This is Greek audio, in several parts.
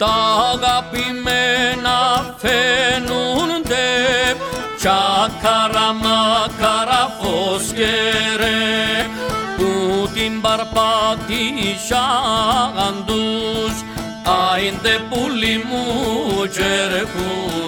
տաղապի մենա ֆենուն դեպ չակարամա կարախոսկերը ուտին բարպատի շանդուշ այն դեպ ուլի մուջերքու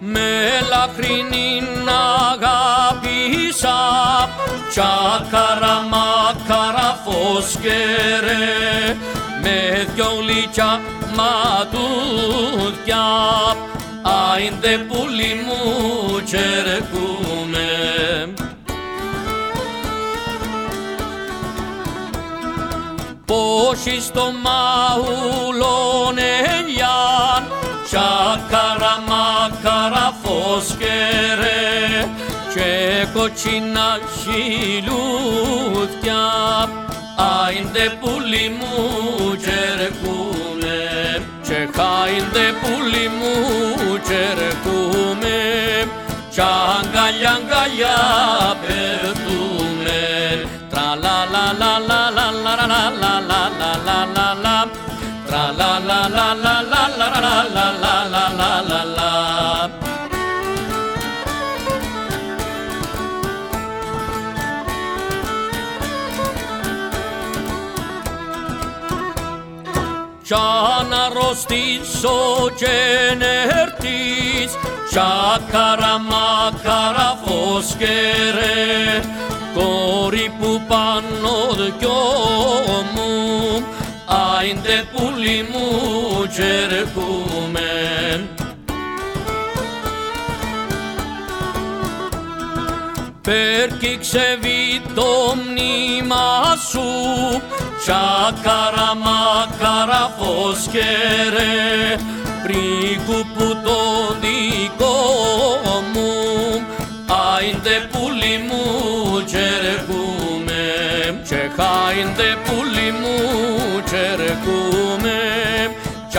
Με ελαφρινή αγάπη τσάκαρα μάκαρα φως με δυο λίτια ματούδια άιντε πουλί μου τσερκούμε Πόσοι στο μαούλον ελιάν τσάκαρα μάκαρα φωσκερέ και κοτσίνα χιλούδια hain de puli cercume Ce hain de puli cercume Ceanga leanga ia pe lume Tra la la la la la la la la la la la la la Tra la la la la la la la la la κι αν αρρωστήσω και νερτής τσάκαρα μάκαρα φωσκερέ κόρη που πάνω δυο μου άιντε πουλί μου τσερκούμε Πέρκηξε βι το μνήμα σου. Τσάκαρα μάκαρα φωσκερέ πρίκου που το δικό μου. Άιντε πουλί μου τσερκούμε και χάιντε πουλί μου τσερκούμε κι